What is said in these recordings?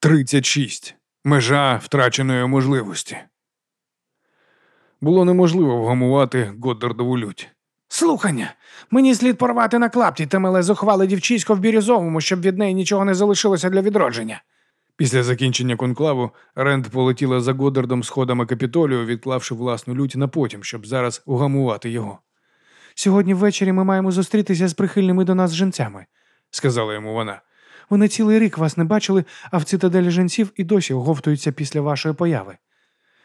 36. Межа втраченої можливості. Було неможливо вгамувати Годдардову лють. Слухання. Мені слід порвати на клапті те миле зухвале дівчисько в бірюзовому, щоб від неї нічого не залишилося для відродження. Після закінчення конклаву Ренд полетіла за Годдардом сходами капітолію, відклавши власну лють на потім, щоб зараз угамувати його. Сьогодні ввечері ми маємо зустрітися з прихильними до нас жінцями, сказала йому вона. Вони цілий рік вас не бачили, а в цитаделі жінців і досі оговтуються після вашої появи.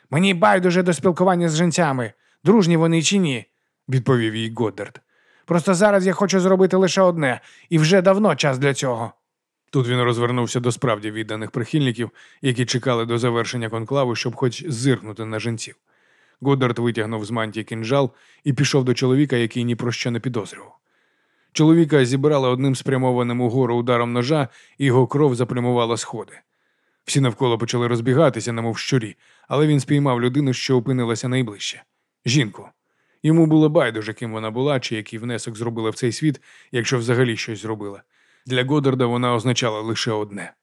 Мені байдуже до спілкування з жінцями, дружні вони чи ні, відповів їй Годдард. Просто зараз я хочу зробити лише одне, і вже давно час для цього. Тут він розвернувся до справді відданих прихильників, які чекали до завершення конклаву, щоб хоч зиркнути на жінців. Годдард витягнув з мантії кинжал і пішов до чоловіка, який ні про що не підозрював. Чоловіка зібрали одним спрямованим угору ударом ножа, і його кров заплямувала сходи. Всі навколо почали розбігатися, немов щурі, але він спіймав людину, що опинилася найближче жінку. Йому було байдуже, ким вона була, чи який внесок зробила в цей світ, якщо взагалі щось зробила. Для Годарда вона означала лише одне.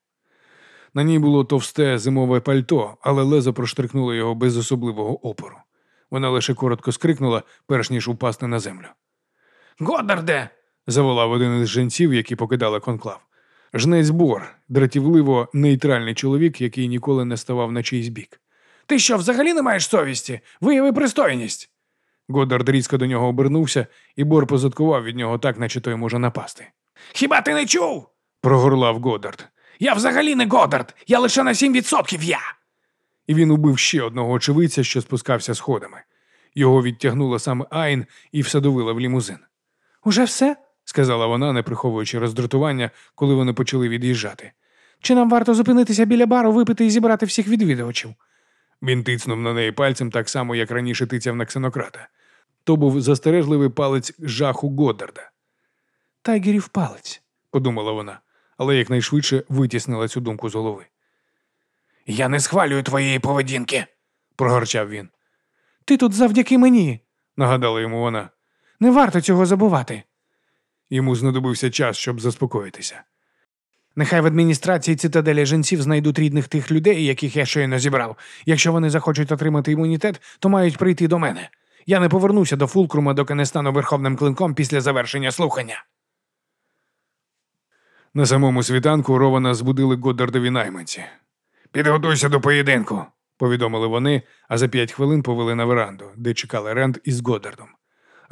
На ній було товсте зимове пальто, але лезо проштрикнуло його без особливого опору. Вона лише коротко скрикнула, перш ніж упасти на землю. Годарде. Заволав один із жінців, які покидали конклав. Жнець Бор, дратівливо нейтральний чоловік, який ніколи не ставав на чийсь бік. Ти що, взагалі не маєш совісті? Вияви пристойність. Годард різко до нього обернувся, і Бор позадкував від нього так, наче той може напасти. Хіба ти не чув? прогорлав Годард. Я взагалі не Годард, я лише на сім відсотків я. І він убив ще одного очевидця, що спускався сходами. Його відтягнула саме Айн і всадовила в лімузин. Уже все? Сказала вона, не приховуючи роздратування, коли вони почали від'їжджати. Чи нам варто зупинитися біля бару, випити і зібрати всіх відвідувачів? Він тицнув на неї пальцем так само, як раніше тицяв на ксенократа. То був застережливий палець жаху Годдарда. Тайгерів палець, подумала вона, але якнайшвидше витіснила цю думку з голови. Я не схвалюю твоєї поведінки, прогорчав він. Ти тут завдяки мені, нагадала йому вона. Не варто цього забувати. Йому знадобився час, щоб заспокоїтися. Нехай в адміністрації цитаделі жінців знайдуть рідних тих людей, яких я щойно зібрав. Якщо вони захочуть отримати імунітет, то мають прийти до мене. Я не повернуся до Фулкрума, доки не стану верховним клинком після завершення слухання. На самому світанку Рована збудили Годдардові найманці. Підготуйся до поєдинку, повідомили вони, а за п'ять хвилин повели на веранду, де чекали Ренд із Годдардом.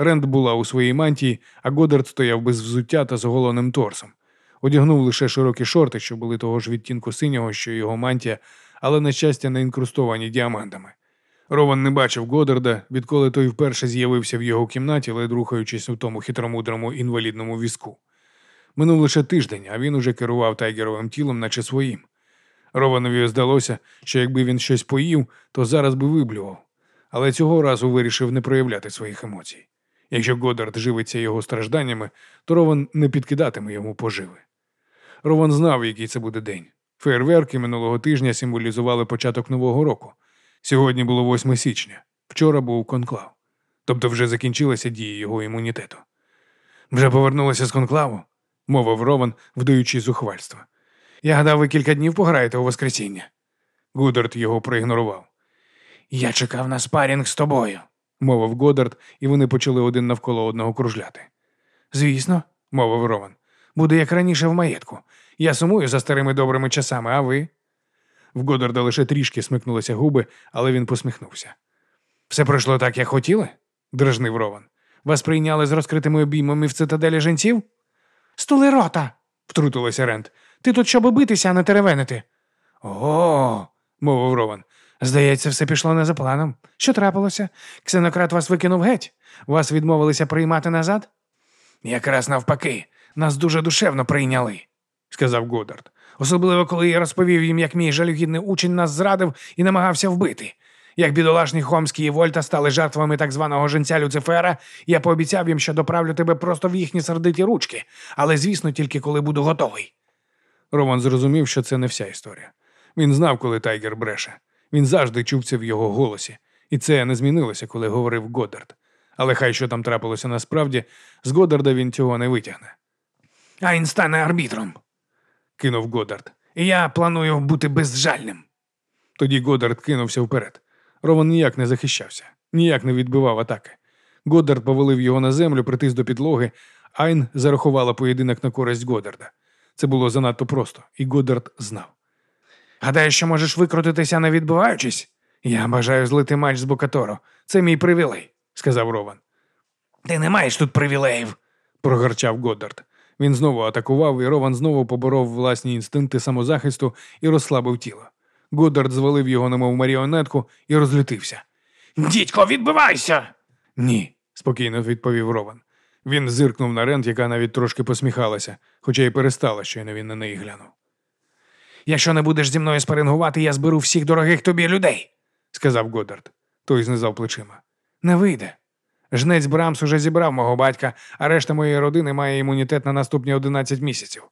Ренд була у своїй мантії, а Годдард стояв без взуття та з оголеним торсом. Одягнув лише широкі шорти, що були того ж відтінку синього, що його мантія, але, на щастя, не інкрустовані діамантами. Рован не бачив Годарда, відколи той вперше з'явився в його кімнаті, ледь рухаючись у тому хитромудрому інвалідному візку. Минув лише тиждень, а він уже керував тайгеровим тілом, наче своїм. Рованові здалося, що якби він щось поїв, то зараз би виблював, але цього разу вирішив не проявляти своїх емоцій. Якщо Годард живиться його стражданнями, то Рован не підкидатиме йому поживи. Рован знав, який це буде день. Фейерверки минулого тижня символізували початок нового року. Сьогодні було 8 січня, вчора був конклав, тобто вже закінчилася дія його імунітету. Вже повернулася з конклаву, мовив Рован, вдаючи зухвальство. Я гадав, ви кілька днів пограєте у Воскресіння. Гудард його проігнорував. Я чекав на спарінг з тобою, мовив Годард, і вони почали один навколо одного кружляти. Звісно, мовив Рован. Буде як раніше в маєтку. Я сумую за старими добрими часами, а ви? В Годарда лише трішки смикнулися губи, але він посміхнувся. Все пройшло так, як хотіли? дражнив Рован. Вас прийняли з розкритими обіймами в цитаделі жінців? Стули рота, втрутилася Рент. Ти тут щоб битися, а не теревенити. О, мовив Рован. Здається, все пішло не за планом. Що трапилося? Ксенократ вас викинув геть? Вас відмовилися приймати назад? Якраз навпаки, нас дуже душевно прийняли, сказав Годард. Особливо, коли я розповів їм, як мій жалюгідний учень нас зрадив і намагався вбити. Як бідолашні Хомський і Вольта стали жертвами так званого женця Люцифера, я пообіцяв їм, що доправлю тебе просто в їхні сердиті ручки, але, звісно, тільки коли буду готовий. Роман зрозумів, що це не вся історія. Він знав, коли Тайгер бреше. Він завжди чув це в його голосі, і це не змінилося, коли говорив Годдард. Але хай що там трапилося насправді, з Годдарда він цього не витягне. А він стане арбітром, кинув Годдард. Я планую бути безжальним. Тоді Годдард кинувся вперед. Рован ніяк не захищався, ніяк не відбивав атаки. Годдард повалив його на землю, притис до підлоги. Айн зарахувала поєдинок на користь Годдарда. Це було занадто просто, і Годдард знав. Гадаєш, що можеш викрутитися, не відбиваючись? Я бажаю злити матч з Бокаторо. Це мій привілей, сказав Рован. Ти не маєш тут привілеїв, прогорчав Годдард. Він знову атакував, і Рован знову поборов власні інстинкти самозахисту і розслабив тіло. Годдард звалив його, немов маріонетку, і розлютився. Дідько, відбивайся! Ні, спокійно відповів Рован. Він зиркнув на Рент, яка навіть трошки посміхалася, хоча й перестала, щойно він на неї глянув. Якщо не будеш зі мною спарингувати, я зберу всіх дорогих тобі людей, сказав Годдард. Той знизав плечима. Не вийде. Жнець Брамс уже зібрав мого батька, а решта моєї родини має імунітет на наступні 11 місяців.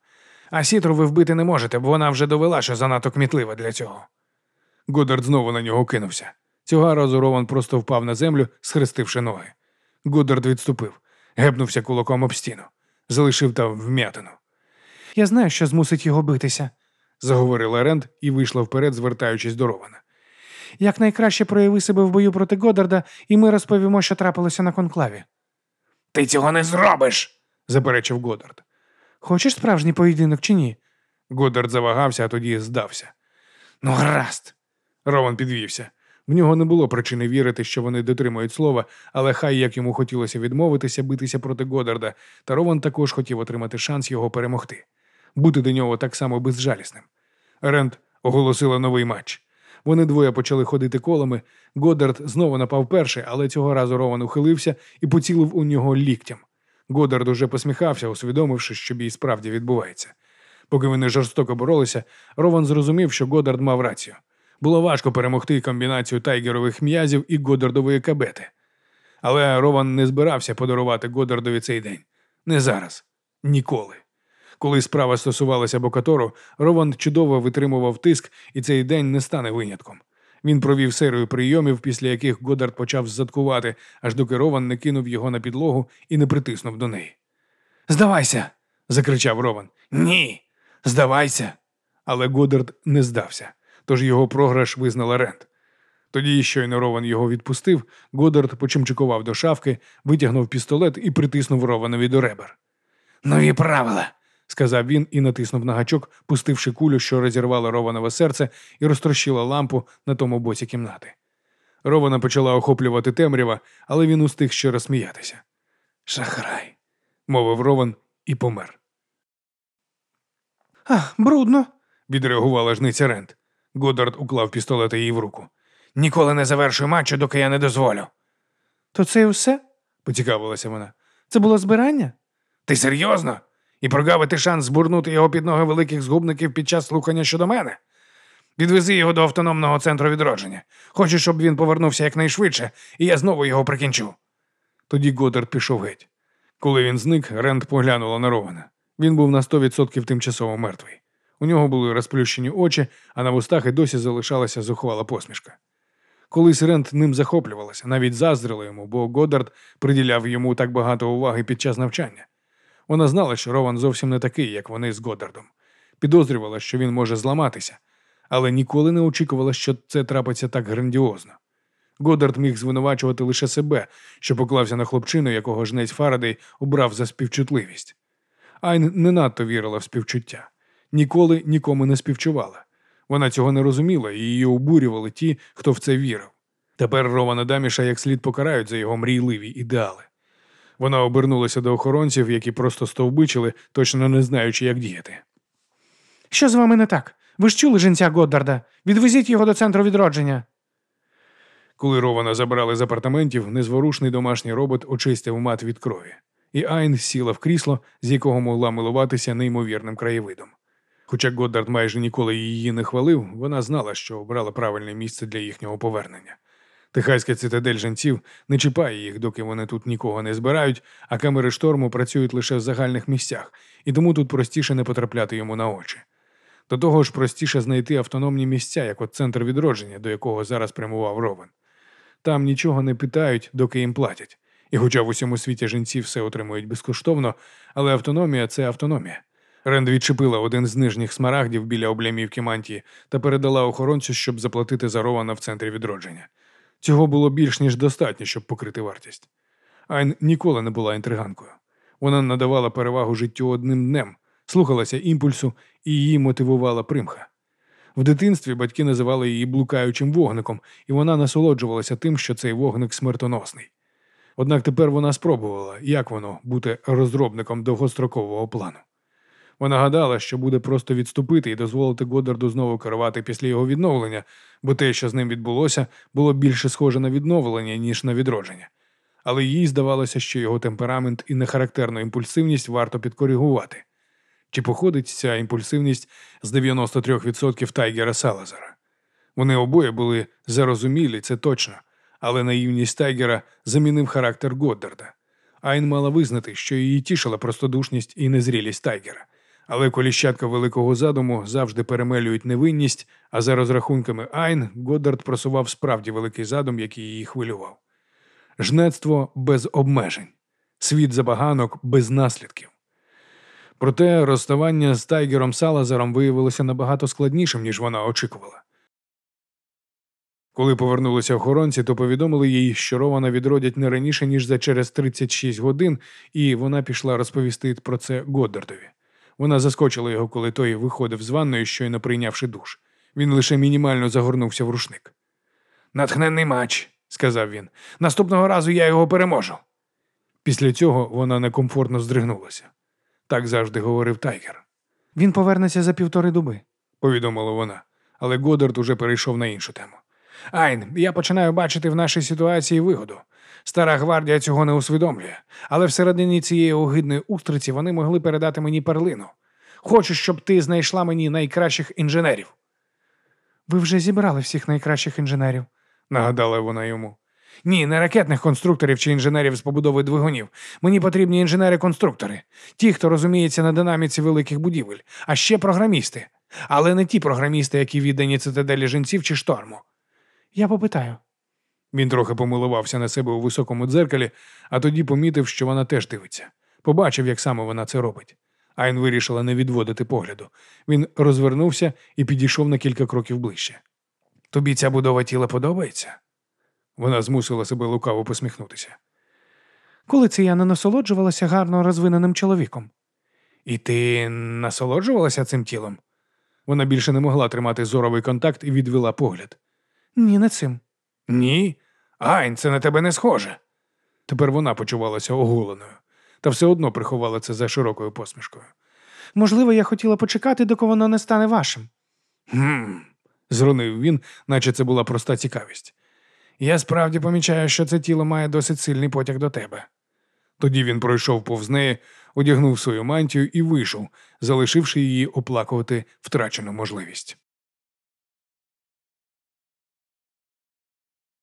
А сітру ви вбити не можете, бо вона вже довела, що занадто кмітлива для цього. Годдард знову на нього кинувся. Цього разу Рован просто впав на землю, схрестивши ноги. Годдард відступив, гепнувся кулаком об стіну, залишив там вм'ятину. Я знаю, що змусить його битися, заговорила Ренд і вийшла вперед, звертаючись до Рована. Як найкраще прояви себе в бою проти Годдарда, і ми розповімо, що трапилося на конклаві. Ти цього не зробиш, заперечив Годдард. Хочеш справжній поєдинок чи ні? Годдард завагався, а тоді здався. Ну, гаразд. Рован підвівся. В нього не було причини вірити, що вони дотримують слова, але хай як йому хотілося відмовитися, битися проти Годдарда, та Рован також хотів отримати шанс його перемогти, бути до нього так само безжалісним. Ренд оголосила новий матч. Вони двоє почали ходити колами. Годдард знову напав перший, але цього разу Рован ухилився і поцілив у нього ліктям. Годдард уже посміхався, усвідомивши, що бій справді відбувається. Поки вони жорстоко боролися, Рован зрозумів, що Годдард мав рацію. Було важко перемогти комбінацію тайгерових м'язів і Годдардової кабети. Але Рован не збирався подарувати Годдардові цей день. Не зараз. Ніколи. Коли справа стосувалася Бокатору, Рован чудово витримував тиск, і цей день не стане винятком. Він провів серію прийомів, після яких Годдард почав заткувати, аж доки Рован не кинув його на підлогу і не притиснув до неї. Здавайся, закричав Рован. Ні, здавайся. Але Годдард не здався, тож його програш визнала Рент. Тоді, щойно Рован його відпустив, Годдард почимчикував до шафки, витягнув пістолет і притиснув Рованові до ребер. Нові правила, сказав він і натиснув на гачок, пустивши кулю, що розірвала Рованове серце і розтрощила лампу на тому боці кімнати. Рована почала охоплювати темрява, але він устиг ще розсміятися. Шахрай, мовив Рован і помер. Ах, брудно, відреагувала жниця Рент. Годдард уклав пістолета їй в руку. Ніколи не завершуй матчу, доки я не дозволю. То це і все? поцікавилася вона. Це було збирання? Ти серйозно? І прогавити шанс збурнути його під ноги великих згубників під час слухання щодо мене? Відвези його до автономного центру відродження. Хочу, щоб він повернувся якнайшвидше, і я знову його прикінчу. Тоді Годдард пішов геть. Коли він зник, Ренд поглянула на Рована. Він був на 100% тимчасово мертвий. У нього були розплющені очі, а на вустах і досі залишалася зухвала посмішка. Колись Рент ним захоплювалася, навіть заздрила йому, бо Годдард приділяв йому так багато уваги під час навчання. Вона знала, що Рован зовсім не такий, як вони з Годдардом. Підозрювала, що він може зламатися, але ніколи не очікувала, що це трапиться так грандіозно. Годдард міг звинувачувати лише себе, що поклався на хлопчину, якого жнець Фарадей обрав за співчутливість. Айн не надто вірила в співчуття, ніколи нікому не співчувала. Вона цього не розуміла, і її обурювали ті, хто в це вірив. Тепер Рована Даміша як слід покарають за його мрійливі ідеали. Вона обернулася до охоронців, які просто стовбичили, точно не знаючи, як діяти. Що з вами не так? Ви ж чули жінця Годдарда? Відвезіть його до центру відродження. Коли Рована забрали з апартаментів, незворушний домашній робот очистив мат від крові, і Айн сіла в крісло, з якого могла милуватися неймовірним краєвидом. Хоча Годдард майже ніколи її не хвалив, вона знала, що обрала правильне місце для їхнього повернення. Техаська цитадель жанців не чіпає їх, доки вони тут нікого не збирають, а камери шторму працюють лише в загальних місцях, і тому тут простіше не потрапляти йому на очі. До того ж, простіше знайти автономні місця, як от центр відродження, до якого зараз прямував Ровен. Там нічого не питають, доки їм платять. І хоча в усьому світі жінці все отримують безкоштовно, але автономія це автономія. Ренд відчепила один з нижніх смарагдів біля облямівки мантії та передала охоронцю, щоб заплатити за Рована в центрі відродження. Цього було більш ніж достатньо, щоб покрити вартість. Айн ніколи не була інтриганкою. Вона надавала перевагу життю одним днем, слухалася імпульсу і її мотивувала примха. В дитинстві батьки називали її блукаючим вогником, і вона насолоджувалася тим, що цей вогник смертоносний. Однак тепер вона спробувала, як воно бути розробником довгострокового плану. Вона гадала, що буде просто відступити і дозволити Годдарду знову керувати після його відновлення, бо те, що з ним відбулося, було більше схоже на відновлення, ніж на відродження. Але їй здавалося, що його темперамент і нехарактерну імпульсивність варто підкоригувати. Чи походить ця імпульсивність з 93% Тайгера Салазара? Вони обоє були зарозумілі, це точно, але наївність Тайгера замінив характер Годдарда. Айн мала визнати, що її тішила простодушність і незрілість Тайгера. Але коліщатка великого задуму завжди перемелюють невинність, а за розрахунками Айн Годдард просував справді великий задум, який її хвилював. Жнецтво без обмежень, світ забаганок без наслідків. Проте розставання з Тайгером Салазаром виявилося набагато складнішим, ніж вона очікувала. Коли повернулися охоронці, то повідомили їй, що Рована відродять не раніше, ніж за через 36 годин, і вона пішла розповісти про це Годдардові. Вона заскочила його, коли той виходив з ванної, щойно прийнявши душ. Він лише мінімально загорнувся в рушник. Натхненний матч, сказав він. Наступного разу я його переможу. Після цього вона некомфортно здригнулася. Так завжди говорив Тайгер, Він повернеться за півтори доби. повідомила вона, але Годдард уже перейшов на іншу тему. Айн, я починаю бачити в нашій ситуації вигоду. Стара гвардія цього не усвідомлює, але всередині цієї огидної устриці вони могли передати мені перлину. Хочу, щоб ти знайшла мені найкращих інженерів, Ви вже зібрали всіх найкращих інженерів. нагадала вона йому. Ні, не ракетних конструкторів чи інженерів з побудови двигунів. Мені потрібні інженери-конструктори, ті, хто розуміється на динаміці великих будівель, а ще програмісти. Але не ті програмісти, які віддані цитаделі жінців чи шторму. Я попитаю. Він трохи помилувався на себе у високому дзеркалі, а тоді помітив, що вона теж дивиться. Побачив, як саме вона це робить. Айн вирішила не відводити погляду. Він розвернувся і підійшов на кілька кроків ближче. Тобі ця будова тіла подобається? Вона змусила себе лукаво посміхнутися. Коли це я не насолоджувалася гарно розвиненим чоловіком? І ти насолоджувалася цим тілом? Вона більше не могла тримати зоровий контакт і відвела погляд. Ні, не цим. Ні, Айн, це на тебе не схоже. Тепер вона почувалася оголеною, та все одно приховала це за широкою посмішкою. Можливо, я хотіла почекати, доки воно не стане вашим. Гм. зронив він, наче це була проста цікавість. Я справді помічаю, що це тіло має досить сильний потяг до тебе. Тоді він пройшов повз неї, одягнув свою мантію і вийшов, залишивши її оплакувати втрачену можливість.